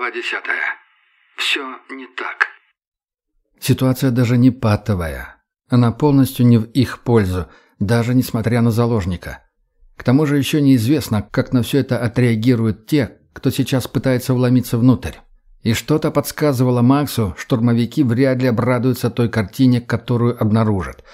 Глава десятая. Все не так. Ситуация даже не патовая. Она полностью не в их пользу, даже несмотря на заложника. К тому же еще неизвестно, как на все это отреагируют те, кто сейчас пытается вломиться внутрь. И что-то подсказывало Максу, штурмовики вряд ли обрадуются той картине, которую обнаружат.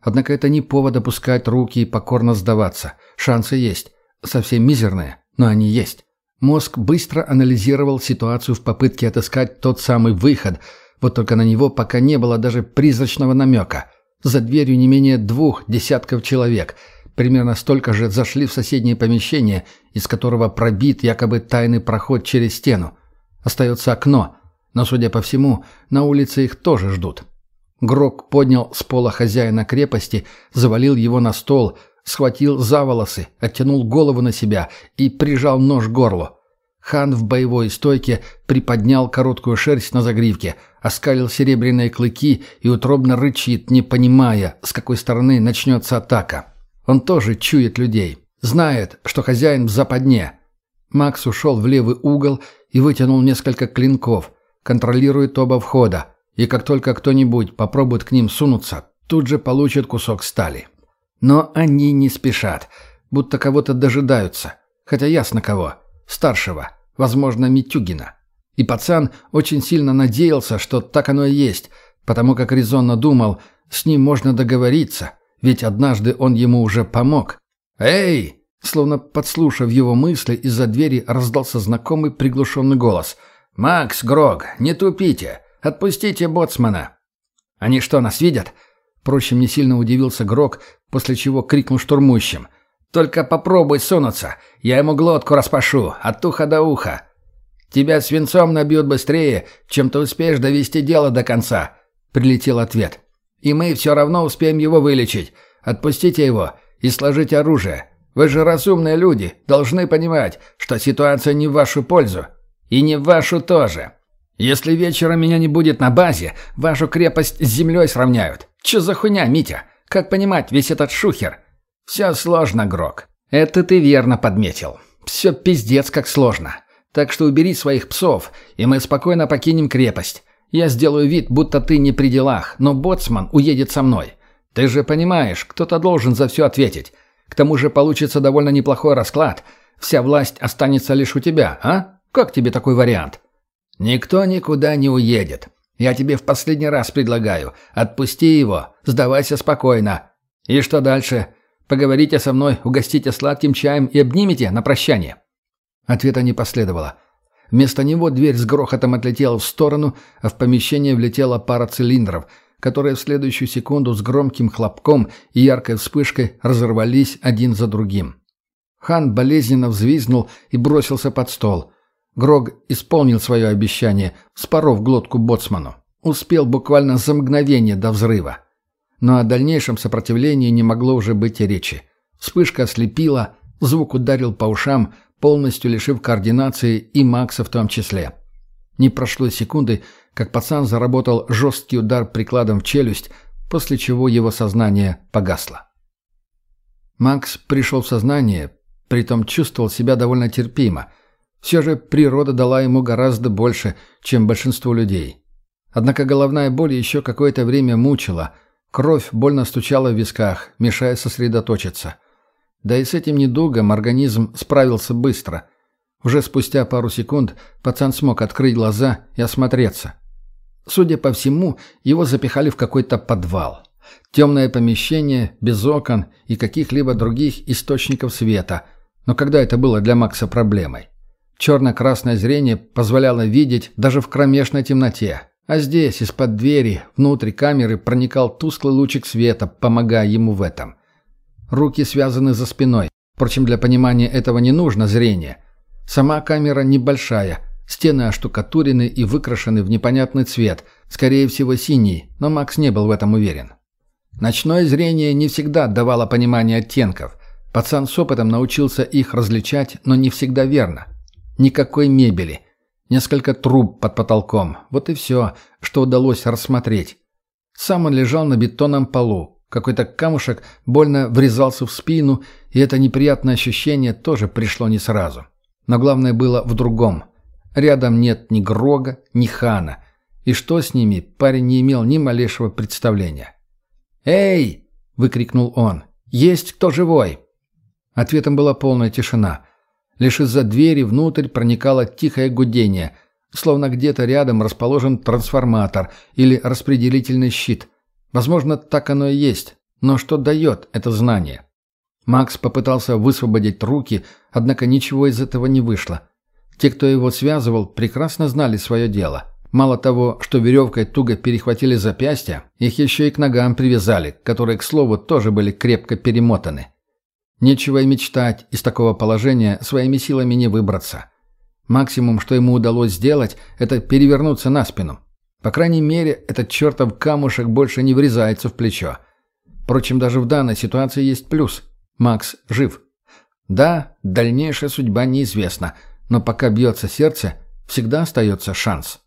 Однако это не повод опускать руки и покорно сдаваться. Шансы есть. Совсем мизерные, но они есть. Мозг быстро анализировал ситуацию в попытке отыскать тот самый выход, вот только на него пока не было даже призрачного намека. За дверью не менее двух десятков человек. Примерно столько же зашли в соседнее помещение, из которого пробит якобы тайный проход через стену. Остается окно, но, судя по всему, на улице их тоже ждут. Грок поднял с пола хозяина крепости, завалил его на стол, схватил за волосы, оттянул голову на себя и прижал нож к горлу. Хан в боевой стойке приподнял короткую шерсть на загривке, оскалил серебряные клыки и утробно рычит, не понимая, с какой стороны начнется атака. Он тоже чует людей. Знает, что хозяин в западне. Макс ушел в левый угол и вытянул несколько клинков. Контролирует оба входа. И как только кто-нибудь попробует к ним сунуться, тут же получит кусок стали. Но они не спешат, будто кого-то дожидаются. Хотя ясно кого. Старшего, возможно, Митюгина. И пацан очень сильно надеялся, что так оно и есть, потому как резонно думал, с ним можно договориться, ведь однажды он ему уже помог. «Эй!» Словно подслушав его мысли, из-за двери раздался знакомый приглушенный голос. «Макс, Грог, не тупите! Отпустите боцмана!» «Они что, нас видят?» Впрочем, не сильно удивился Грок, после чего крикнул штурмующим. «Только попробуй сунуться, я ему глотку распашу, от уха до уха. Тебя свинцом набьют быстрее, чем ты успеешь довести дело до конца», — прилетел ответ. «И мы все равно успеем его вылечить. Отпустите его и сложите оружие. Вы же разумные люди, должны понимать, что ситуация не в вашу пользу. И не в вашу тоже. Если вечером меня не будет на базе, вашу крепость с землей сравняют. Че за хуйня, Митя? Как понимать весь этот шухер? Все сложно, Грок. Это ты верно подметил. Все пиздец как сложно. Так что убери своих псов, и мы спокойно покинем крепость. Я сделаю вид, будто ты не при делах, но боцман уедет со мной. Ты же понимаешь, кто-то должен за все ответить. К тому же получится довольно неплохой расклад. Вся власть останется лишь у тебя, а? Как тебе такой вариант? Никто никуда не уедет. Я тебе в последний раз предлагаю. Отпусти его, сдавайся спокойно. И что дальше? Поговорите со мной, угостите сладким чаем и обнимите на прощание. Ответа не последовало. Вместо него дверь с грохотом отлетела в сторону, а в помещение влетела пара цилиндров, которые в следующую секунду с громким хлопком и яркой вспышкой разорвались один за другим. Хан болезненно взвизгнул и бросился под стол. Грог исполнил свое обещание, споров глотку боцману. Успел буквально за мгновение до взрыва. Но о дальнейшем сопротивлении не могло уже быть и речи. Вспышка ослепила, звук ударил по ушам, полностью лишив координации и Макса в том числе. Не прошло секунды, как пацан заработал жесткий удар прикладом в челюсть, после чего его сознание погасло. Макс пришел в сознание, притом чувствовал себя довольно терпимо – все же природа дала ему гораздо больше, чем большинству людей. Однако головная боль еще какое-то время мучила, кровь больно стучала в висках, мешая сосредоточиться. Да и с этим недугом организм справился быстро. Уже спустя пару секунд пацан смог открыть глаза и осмотреться. Судя по всему, его запихали в какой-то подвал. Темное помещение, без окон и каких-либо других источников света. Но когда это было для Макса проблемой? Черно-красное зрение позволяло видеть даже в кромешной темноте. А здесь, из-под двери, внутрь камеры проникал тусклый лучик света, помогая ему в этом. Руки связаны за спиной. Впрочем, для понимания этого не нужно зрение. Сама камера небольшая. Стены оштукатурены и выкрашены в непонятный цвет, скорее всего синий, но Макс не был в этом уверен. Ночное зрение не всегда давало понимание оттенков. Пацан с опытом научился их различать, но не всегда верно. Никакой мебели. Несколько труб под потолком. Вот и все, что удалось рассмотреть. Сам он лежал на бетонном полу. Какой-то камушек больно врезался в спину, и это неприятное ощущение тоже пришло не сразу. Но главное было в другом. Рядом нет ни Грога, ни Хана. И что с ними, парень не имел ни малейшего представления. «Эй!» — выкрикнул он. «Есть кто живой?» Ответом была полная тишина. Лишь из-за двери внутрь проникало тихое гудение, словно где-то рядом расположен трансформатор или распределительный щит. Возможно, так оно и есть. Но что дает это знание? Макс попытался высвободить руки, однако ничего из этого не вышло. Те, кто его связывал, прекрасно знали свое дело. Мало того, что веревкой туго перехватили запястья, их еще и к ногам привязали, которые, к слову, тоже были крепко перемотаны. Нечего и мечтать из такого положения своими силами не выбраться. Максимум, что ему удалось сделать, это перевернуться на спину. По крайней мере, этот чертов камушек больше не врезается в плечо. Впрочем, даже в данной ситуации есть плюс. Макс жив. Да, дальнейшая судьба неизвестна, но пока бьется сердце, всегда остается шанс.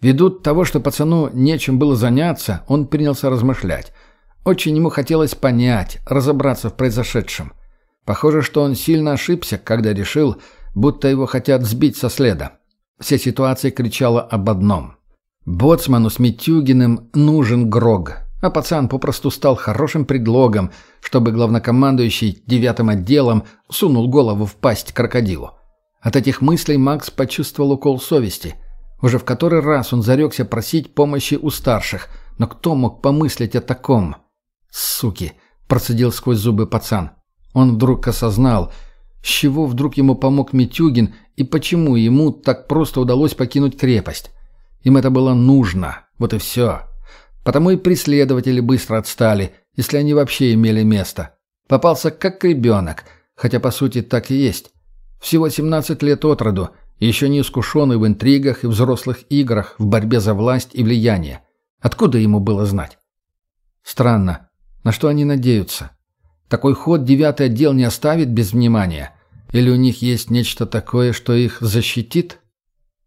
Ввиду того, что пацану нечем было заняться, он принялся размышлять. Очень ему хотелось понять, разобраться в произошедшем. Похоже, что он сильно ошибся, когда решил, будто его хотят сбить со следа. Вся ситуация кричала об одном. Боцману с Митюгиным нужен Грог, а пацан попросту стал хорошим предлогом, чтобы главнокомандующий девятым отделом сунул голову в пасть крокодилу. От этих мыслей Макс почувствовал укол совести. Уже в который раз он зарекся просить помощи у старших, но кто мог помыслить о таком? «Суки!» – процедил сквозь зубы пацан. Он вдруг осознал, с чего вдруг ему помог Митюгин и почему ему так просто удалось покинуть крепость. Им это было нужно, вот и все. Потому и преследователи быстро отстали, если они вообще имели место. Попался как ребенок, хотя по сути так и есть. Всего 17 лет от роду, еще не искушенный в интригах и взрослых играх, в борьбе за власть и влияние. Откуда ему было знать? Странно. На что они надеются? Такой ход девятый отдел не оставит без внимания? Или у них есть нечто такое, что их защитит?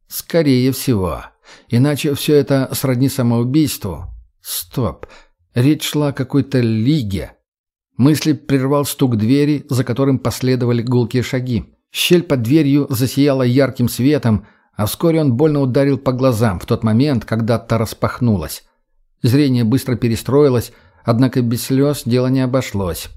Скорее всего. Иначе все это сродни самоубийству. Стоп. Речь шла о какой-то лиге. Мысли прервал стук двери, за которым последовали гулкие шаги. Щель под дверью засияла ярким светом, а вскоре он больно ударил по глазам в тот момент, когда та распахнулась. Зрение быстро перестроилось, Однако без слез дело не обошлось.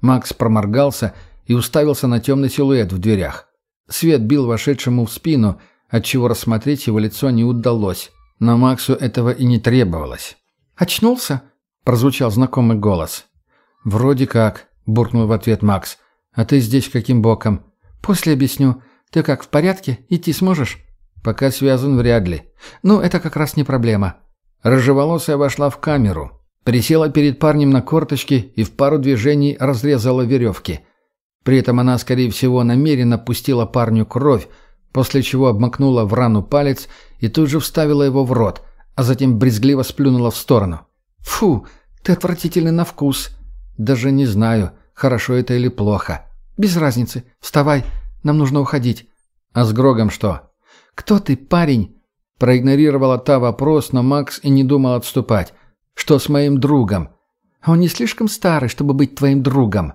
Макс проморгался и уставился на темный силуэт в дверях. Свет бил вошедшему в спину, отчего рассмотреть его лицо не удалось. Но Максу этого и не требовалось. «Очнулся?» – прозвучал знакомый голос. «Вроде как», – буркнул в ответ Макс. «А ты здесь каким боком?» «После объясню. Ты как, в порядке? Идти сможешь?» «Пока связан, вряд ли». «Ну, это как раз не проблема». Рыжеволосая вошла в камеру, Присела перед парнем на корточки и в пару движений разрезала веревки. При этом она, скорее всего, намеренно пустила парню кровь, после чего обмакнула в рану палец и тут же вставила его в рот, а затем брезгливо сплюнула в сторону. «Фу, ты отвратительный на вкус». «Даже не знаю, хорошо это или плохо». «Без разницы. Вставай, нам нужно уходить». «А с Грогом что?» «Кто ты, парень?» Проигнорировала та вопрос, но Макс и не думал отступать. Что с моим другом? Он не слишком старый, чтобы быть твоим другом.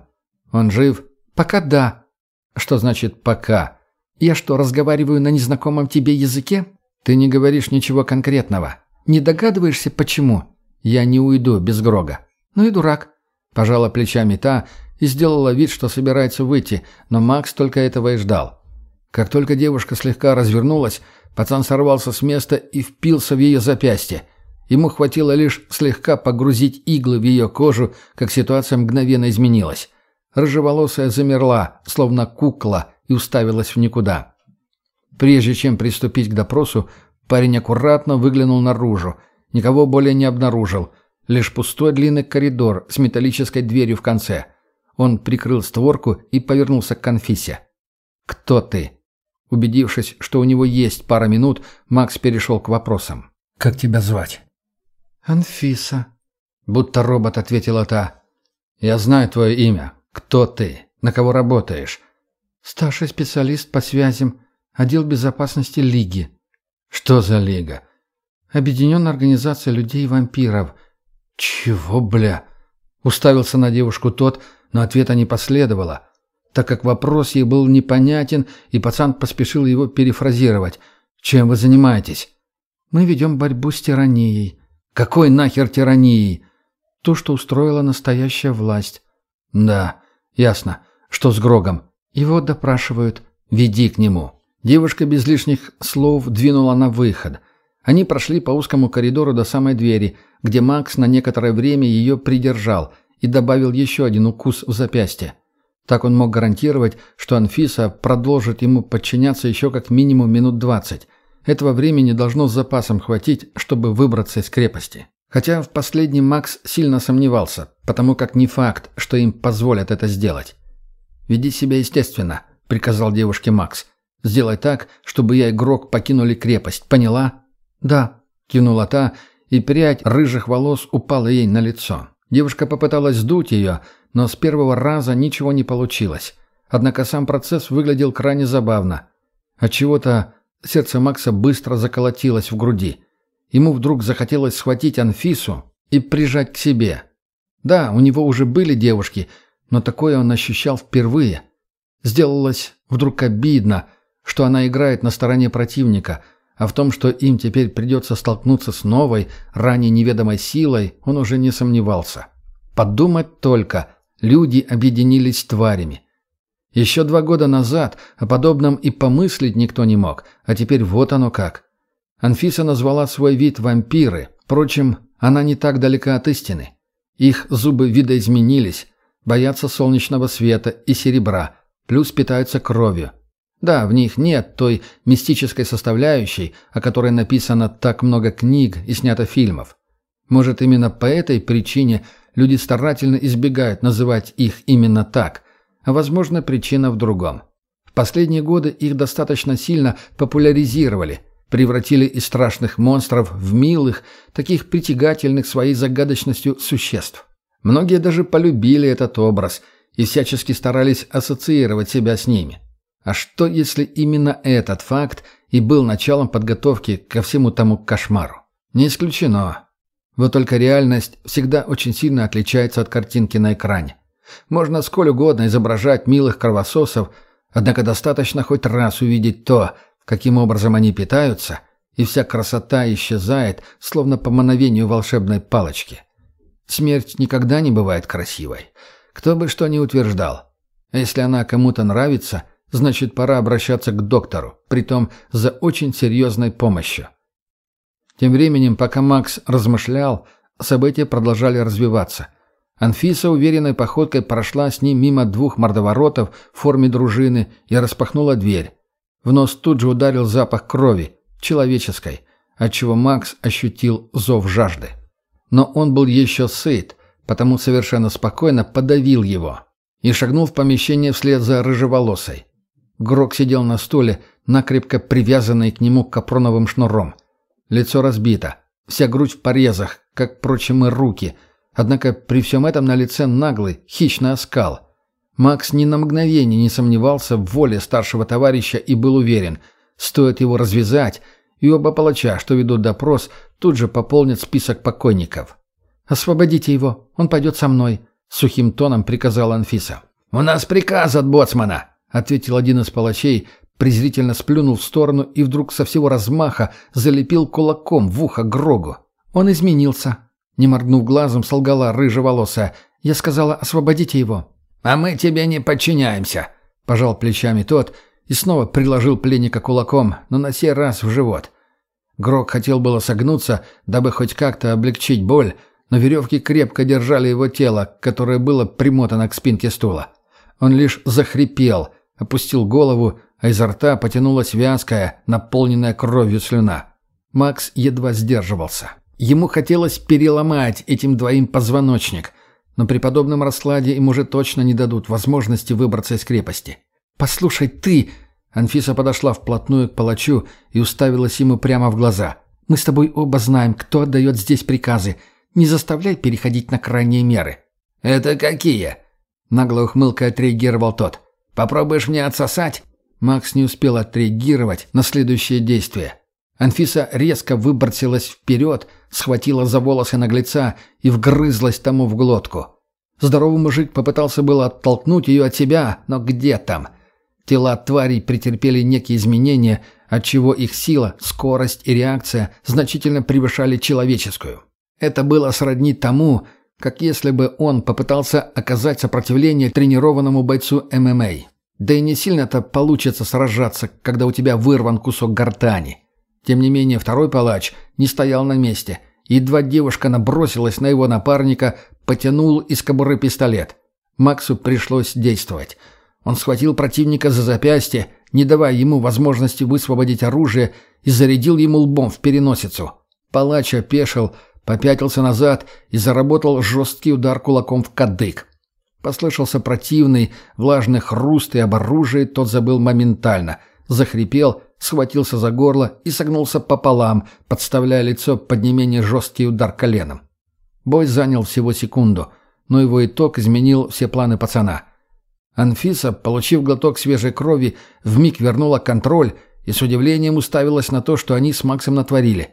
Он жив? Пока да. Что значит «пока»? Я что, разговариваю на незнакомом тебе языке? Ты не говоришь ничего конкретного. Не догадываешься, почему? Я не уйду без Грога. Ну и дурак. Пожала плечами та и сделала вид, что собирается выйти, но Макс только этого и ждал. Как только девушка слегка развернулась, пацан сорвался с места и впился в ее запястье. Ему хватило лишь слегка погрузить иглы в ее кожу, как ситуация мгновенно изменилась. Рыжеволосая замерла, словно кукла, и уставилась в никуда. Прежде чем приступить к допросу, парень аккуратно выглянул наружу. Никого более не обнаружил. Лишь пустой длинный коридор с металлической дверью в конце. Он прикрыл створку и повернулся к Конфисе. «Кто ты?» Убедившись, что у него есть пара минут, Макс перешел к вопросам. «Как тебя звать?» «Анфиса», — будто робот ответила та. «Я знаю твое имя. Кто ты? На кого работаешь?» «Старший специалист по связям. Отдел безопасности Лиги». «Что за Лига?» «Объединенная организация людей-вампиров». «Чего, бля?» Уставился на девушку тот, но ответа не последовало. так как вопрос ей был непонятен, и пацан поспешил его перефразировать. «Чем вы занимаетесь?» «Мы ведем борьбу с тиранией». «Какой нахер тиранией?» «То, что устроила настоящая власть». «Да, ясно. Что с Грогом?» «Его допрашивают». «Веди к нему». Девушка без лишних слов двинула на выход. Они прошли по узкому коридору до самой двери, где Макс на некоторое время ее придержал и добавил еще один укус в запястье. Так он мог гарантировать, что Анфиса продолжит ему подчиняться еще как минимум минут двадцать. Этого времени должно с запасом хватить, чтобы выбраться из крепости. Хотя в последнем Макс сильно сомневался, потому как не факт, что им позволят это сделать. «Веди себя естественно», — приказал девушке Макс. «Сделай так, чтобы я и Грок покинули крепость, поняла?» «Да», — кивнула та, и прядь рыжих волос упала ей на лицо. Девушка попыталась сдуть ее, но с первого раза ничего не получилось. Однако сам процесс выглядел крайне забавно. Отчего-то сердце Макса быстро заколотилось в груди. Ему вдруг захотелось схватить Анфису и прижать к себе. Да, у него уже были девушки, но такое он ощущал впервые. Сделалось вдруг обидно, что она играет на стороне противника, а в том, что им теперь придется столкнуться с новой, ранее неведомой силой, он уже не сомневался. Подумать только, Люди объединились тварями. Еще два года назад о подобном и помыслить никто не мог, а теперь вот оно как. Анфиса назвала свой вид вампиры, впрочем, она не так далека от истины. Их зубы видоизменились, боятся солнечного света и серебра, плюс питаются кровью. Да, в них нет той мистической составляющей, о которой написано так много книг и снято фильмов. Может, именно по этой причине – люди старательно избегают называть их именно так, возможно причина в другом. В последние годы их достаточно сильно популяризировали, превратили из страшных монстров в милых, таких притягательных своей загадочностью существ. Многие даже полюбили этот образ и всячески старались ассоциировать себя с ними. А что, если именно этот факт и был началом подготовки ко всему тому кошмару? Не исключено. Вот только реальность всегда очень сильно отличается от картинки на экране. Можно сколь угодно изображать милых кровососов, однако достаточно хоть раз увидеть то, каким образом они питаются, и вся красота исчезает, словно по мановению волшебной палочки. Смерть никогда не бывает красивой. Кто бы что ни утверждал. А если она кому-то нравится, значит пора обращаться к доктору, притом за очень серьезной помощью. Тем временем, пока Макс размышлял, события продолжали развиваться. Анфиса уверенной походкой прошла с ним мимо двух мордоворотов в форме дружины и распахнула дверь. В нос тут же ударил запах крови, человеческой, отчего Макс ощутил зов жажды. Но он был еще сыт, потому совершенно спокойно подавил его и шагнул в помещение вслед за рыжеволосой. Грок сидел на стуле, накрепко привязанный к нему капроновым шнуром. Лицо разбито, вся грудь в порезах, как, впрочем, и руки. Однако при всем этом на лице наглый, хищный оскал. Макс ни на мгновение не сомневался в воле старшего товарища и был уверен, стоит его развязать, и оба палача, что ведут допрос, тут же пополнят список покойников. «Освободите его, он пойдет со мной», — сухим тоном приказала Анфиса. «У нас приказ от боцмана», — ответил один из палачей, презрительно сплюнул в сторону и вдруг со всего размаха залепил кулаком в ухо Грогу. Он изменился. Не моргнув глазом, солгала рыжеволосая. Я сказала, освободите его. «А мы тебе не подчиняемся», — пожал плечами тот и снова приложил пленника кулаком, но на сей раз в живот. Грог хотел было согнуться, дабы хоть как-то облегчить боль, но веревки крепко держали его тело, которое было примотано к спинке стула. Он лишь захрипел, опустил голову а изо рта потянулась вязкая, наполненная кровью слюна. Макс едва сдерживался. Ему хотелось переломать этим двоим позвоночник, но при подобном раскладе им уже точно не дадут возможности выбраться из крепости. «Послушай, ты...» Анфиса подошла вплотную к палачу и уставилась ему прямо в глаза. «Мы с тобой оба знаем, кто отдает здесь приказы. Не заставляй переходить на крайние меры». «Это какие?» Нагло ухмылкой отреагировал тот. «Попробуешь мне отсосать?» Макс не успел отреагировать на следующее действие. Анфиса резко выбросилась вперед, схватила за волосы наглеца и вгрызлась тому в глотку. Здоровый мужик попытался было оттолкнуть ее от себя, но где там? Тела тварей претерпели некие изменения, отчего их сила, скорость и реакция значительно превышали человеческую. Это было сродни тому, как если бы он попытался оказать сопротивление тренированному бойцу ММА. Да и не сильно-то получится сражаться, когда у тебя вырван кусок гортани. Тем не менее, второй палач не стоял на месте. Едва девушка набросилась на его напарника, потянул из кобуры пистолет. Максу пришлось действовать. Он схватил противника за запястье, не давая ему возможности высвободить оружие, и зарядил ему лбом в переносицу. Палач опешил, попятился назад и заработал жесткий удар кулаком в кадык. Послышался противный, влажный хруст, и об оружии тот забыл моментально. Захрипел, схватился за горло и согнулся пополам, подставляя лицо под не менее жесткий удар коленом. Бой занял всего секунду, но его итог изменил все планы пацана. Анфиса, получив глоток свежей крови, вмиг вернула контроль и с удивлением уставилась на то, что они с Максом натворили.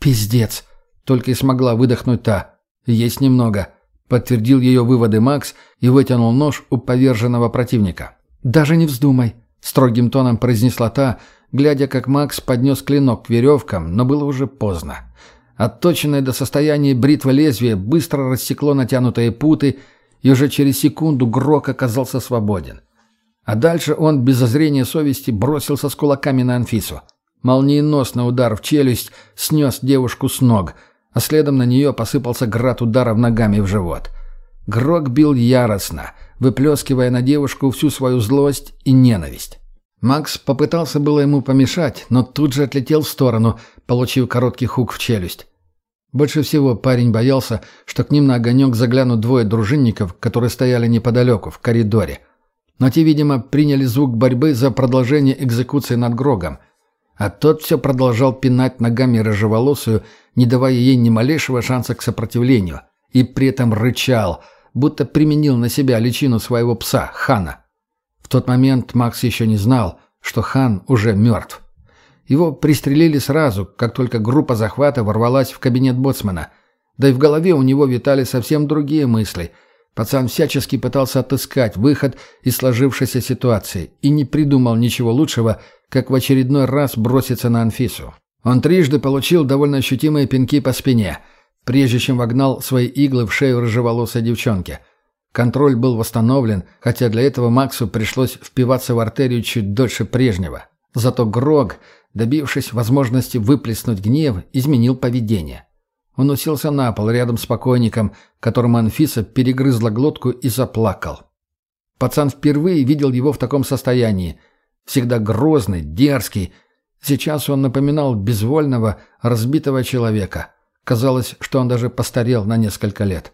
«Пиздец!» — только и смогла выдохнуть та. «Есть немного», — подтвердил ее выводы Макс и вытянул нож у поверженного противника. «Даже не вздумай», — строгим тоном произнесла та, глядя, как Макс поднес клинок к веревкам, но было уже поздно. Отточенное до состояния бритва лезвия быстро рассекло натянутые путы, и уже через секунду Грок оказался свободен. А дальше он, без зазрения совести, бросился с кулаками на Анфису. Молниеносный удар в челюсть снес девушку с ног, а следом на нее посыпался град ударов ногами в живот. Грок бил яростно, выплескивая на девушку всю свою злость и ненависть. Макс попытался было ему помешать, но тут же отлетел в сторону, получив короткий хук в челюсть. Больше всего парень боялся, что к ним на огонек заглянут двое дружинников, которые стояли неподалеку, в коридоре. Но те, видимо, приняли звук борьбы за продолжение экзекуции над Грогом. А тот все продолжал пинать ногами рыжеволосую, не давая ей ни малейшего шанса к сопротивлению. И при этом рычал, будто применил на себя личину своего пса, Хана. Тот момент Макс еще не знал, что Хан уже мертв. Его пристрелили сразу, как только группа захвата ворвалась в кабинет боцмана. Да и в голове у него витали совсем другие мысли. Пацан всячески пытался отыскать выход из сложившейся ситуации и не придумал ничего лучшего, как в очередной раз броситься на Анфису. Он трижды получил довольно ощутимые пинки по спине, прежде чем вогнал свои иглы в шею рыжеволосой девчонки. Контроль был восстановлен, хотя для этого Максу пришлось впиваться в артерию чуть дольше прежнего. Зато Грог добившись возможности выплеснуть гнев, изменил поведение. Он уселся на пол рядом с покойником, которому Анфиса перегрызла глотку и заплакал. Пацан впервые видел его в таком состоянии. Всегда грозный, дерзкий. Сейчас он напоминал безвольного, разбитого человека. Казалось, что он даже постарел на несколько лет.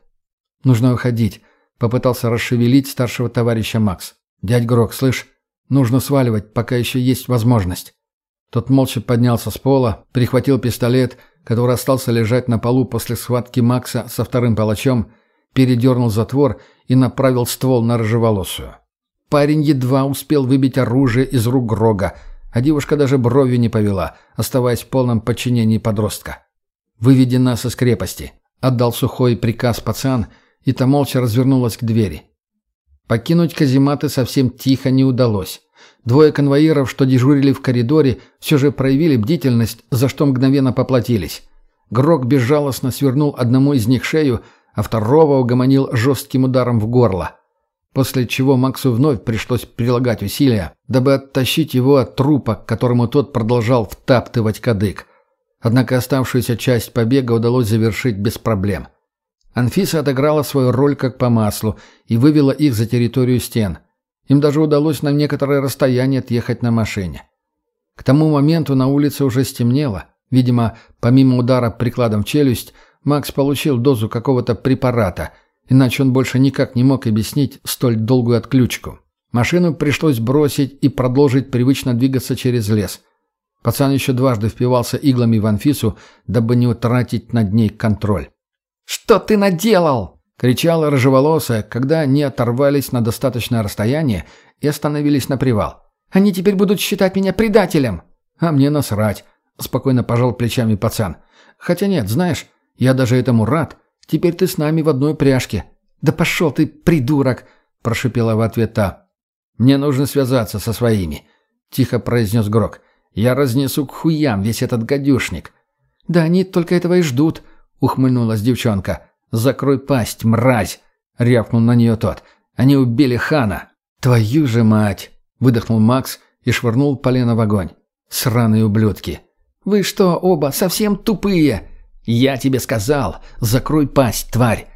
«Нужно уходить», — попытался расшевелить старшего товарища Макс. «Дядь Грок, слышь, нужно сваливать, пока еще есть возможность». Тот молча поднялся с пола, перехватил пистолет, который остался лежать на полу после схватки Макса со вторым палачом, передернул затвор и направил ствол на рыжеволосую. Парень едва успел выбить оружие из рук Грога, а девушка даже бровью не повела, оставаясь в полном подчинении подростка. «Выведи нас из крепости», — отдал сухой приказ пацан, и та молча развернулась к двери. Покинуть казематы совсем тихо не удалось. Двое конвоиров, что дежурили в коридоре, все же проявили бдительность, за что мгновенно поплатились. Грок безжалостно свернул одному из них шею, а второго угомонил жестким ударом в горло. После чего Максу вновь пришлось прилагать усилия, дабы оттащить его от трупа, к которому тот продолжал втаптывать кадык. Однако оставшуюся часть побега удалось завершить без проблем. Анфиса отыграла свою роль как по маслу и вывела их за территорию стен – им даже удалось на некоторое расстояние отъехать на машине. К тому моменту на улице уже стемнело. Видимо, помимо удара прикладом в челюсть, Макс получил дозу какого-то препарата, иначе он больше никак не мог объяснить столь долгую отключку. Машину пришлось бросить и продолжить привычно двигаться через лес. Пацан еще дважды впивался иглами в Анфису, дабы не утратить над ней контроль. «Что ты наделал?» — кричала рыжеволосая, когда они оторвались на достаточное расстояние и остановились на привал. «Они теперь будут считать меня предателем!» «А мне насрать!» — спокойно пожал плечами пацан. «Хотя нет, знаешь, я даже этому рад. Теперь ты с нами в одной пряжке. «Да пошел ты, придурок!» – прошипела в ответ та. «Мне нужно связаться со своими», – тихо произнес Грок. «Я разнесу к хуям весь этот гадюшник». «Да они только этого и ждут», – ухмыльнулась девчонка. «Закрой пасть, мразь!» — рявкнул на нее тот. «Они убили хана!» «Твою же мать!» — выдохнул Макс и швырнул полено в огонь. «Сраные ублюдки!» «Вы что, оба совсем тупые?» «Я тебе сказал! Закрой пасть, тварь!»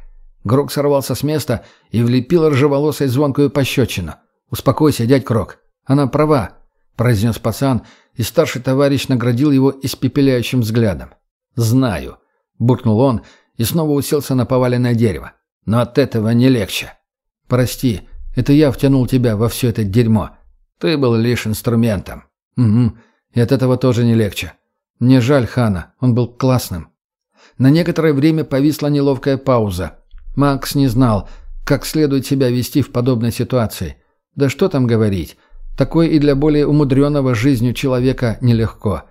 Грок сорвался с места и влепил ржеволосой звонкую пощечину. «Успокойся, дядь Крок. Она права», — произнес пацан, и старший товарищ наградил его испепеляющим взглядом. «Знаю», — буркнул он и снова уселся на поваленное дерево. «Но от этого не легче. Прости, это я втянул тебя во все это дерьмо. Ты был лишь инструментом». «Угу, и от этого тоже не легче. Мне жаль Хана, он был классным». На некоторое время повисла неловкая пауза. Макс не знал, как следует себя вести в подобной ситуации. Да что там говорить, такое и для более умудренного жизнью человека нелегко.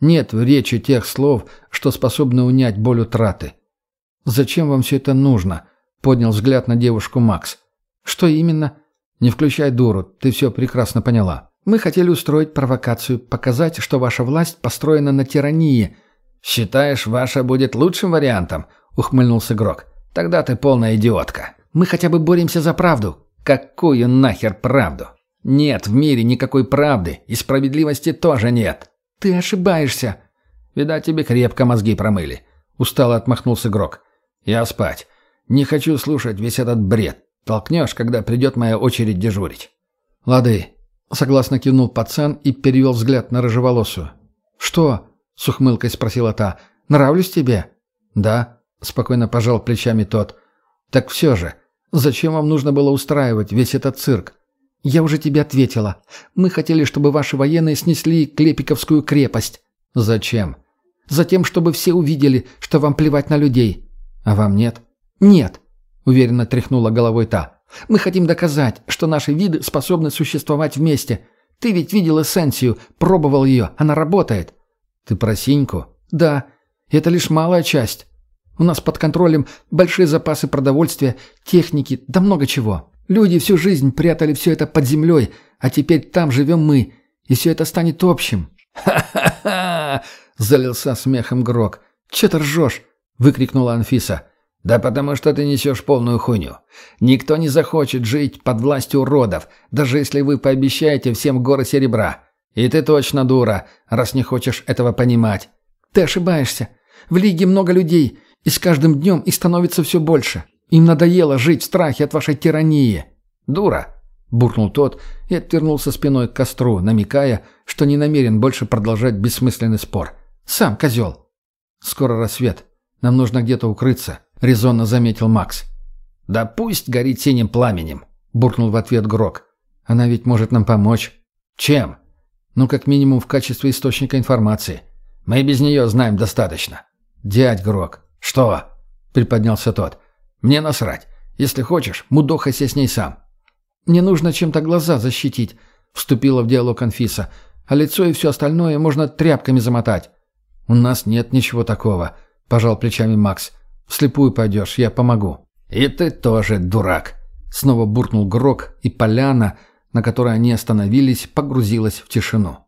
Нет в речи тех слов, что способны унять боль утраты. «Зачем вам все это нужно?» — поднял взгляд на девушку Макс. «Что именно?» «Не включай дуру, ты все прекрасно поняла. Мы хотели устроить провокацию, показать, что ваша власть построена на тирании». «Считаешь, ваша будет лучшим вариантом?» — ухмыльнулся Грок. «Тогда ты полная идиотка. Мы хотя бы боремся за правду». «Какую нахер правду? Нет в мире никакой правды, и справедливости тоже нет». «Ты ошибаешься». «Видать, тебе крепко мозги промыли». Устало отмахнулся Грок. «Я спать. Не хочу слушать весь этот бред. Толкнешь, когда придет моя очередь дежурить». «Лады», — согласно кивнул пацан и перевел взгляд на рыжеволосую. «Что?» — с ухмылкой спросила та. «Нравлюсь тебе?» «Да», — спокойно пожал плечами тот. «Так все же, зачем вам нужно было устраивать весь этот цирк?» «Я уже тебе ответила. Мы хотели, чтобы ваши военные снесли Клепиковскую крепость». «Зачем?» «Затем, чтобы все увидели, что вам плевать на людей. А вам нет? Нет, уверенно тряхнула головой та. Мы хотим доказать, что наши виды способны существовать вместе. Ты ведь видел эссенцию, пробовал ее, она работает. Ты про синьку? Да, это лишь малая часть. У нас под контролем большие запасы продовольствия, техники, да много чего. Люди всю жизнь прятали все это под землей, а теперь там живем мы, и все это станет общим. «Ха-ха-ха!» — залился смехом Грок. «Че ты ржешь?» — выкрикнула Анфиса. «Да потому что ты несешь полную хуйню. Никто не захочет жить под властью уродов, даже если вы пообещаете всем горы серебра. И ты точно дура, раз не хочешь этого понимать». «Ты ошибаешься. В Лиге много людей, и с каждым днем их становится все больше. Им надоело жить в страхе от вашей тирании». «Дура!» — буркнул тот и отвернулся спиной к костру, намекая, что не намерен больше продолжать бессмысленный спор. «Сам козел». «Скоро рассвет. Нам нужно где-то укрыться», — резонно заметил Макс. «Да пусть горит синим пламенем», — буркнул в ответ Грок. «Она ведь может нам помочь». «Чем?» «Ну, как минимум, в качестве источника информации. Мы без нее знаем достаточно». «Дядь Грок». «Что?» — приподнялся тот. «Мне насрать. Если хочешь, мудохайся с ней сам». «Мне нужно чем-то глаза защитить», — вступила в диалог Анфиса. «А лицо и все остальное можно тряпками замотать». «У нас нет ничего такого», — пожал плечами Макс. «Вслепую пойдешь, я помогу». «И ты тоже дурак», — снова буркнул Грок, и поляна, на которой они остановились, погрузилась в тишину.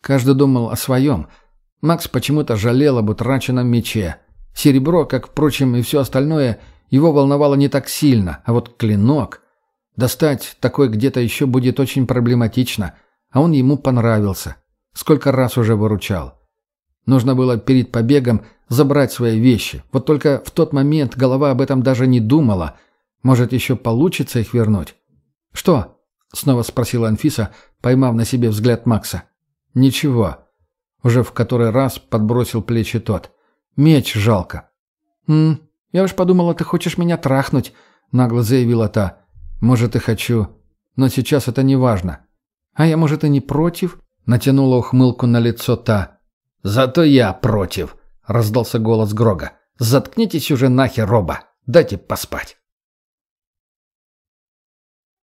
Каждый думал о своем. Макс почему-то жалел об утраченном мече. Серебро, как, впрочем, и все остальное, его волновало не так сильно, а вот клинок... Достать такой где-то еще будет очень проблематично, а он ему понравился. Сколько раз уже выручал. Нужно было перед побегом забрать свои вещи. Вот только в тот момент голова об этом даже не думала. Может, еще получится их вернуть? «Что?» — снова спросила Анфиса, поймав на себе взгляд Макса. «Ничего». Уже в который раз подбросил плечи тот. «Меч жалко». «М, я уж подумала, ты хочешь меня трахнуть», — нагло заявила та. «Может, и хочу. Но сейчас это не важно». «А я, может, и не против?» — натянула ухмылку на лицо та. «Зато я против», — раздался голос Грога. «Заткнитесь уже нахер, роба. Дайте поспать».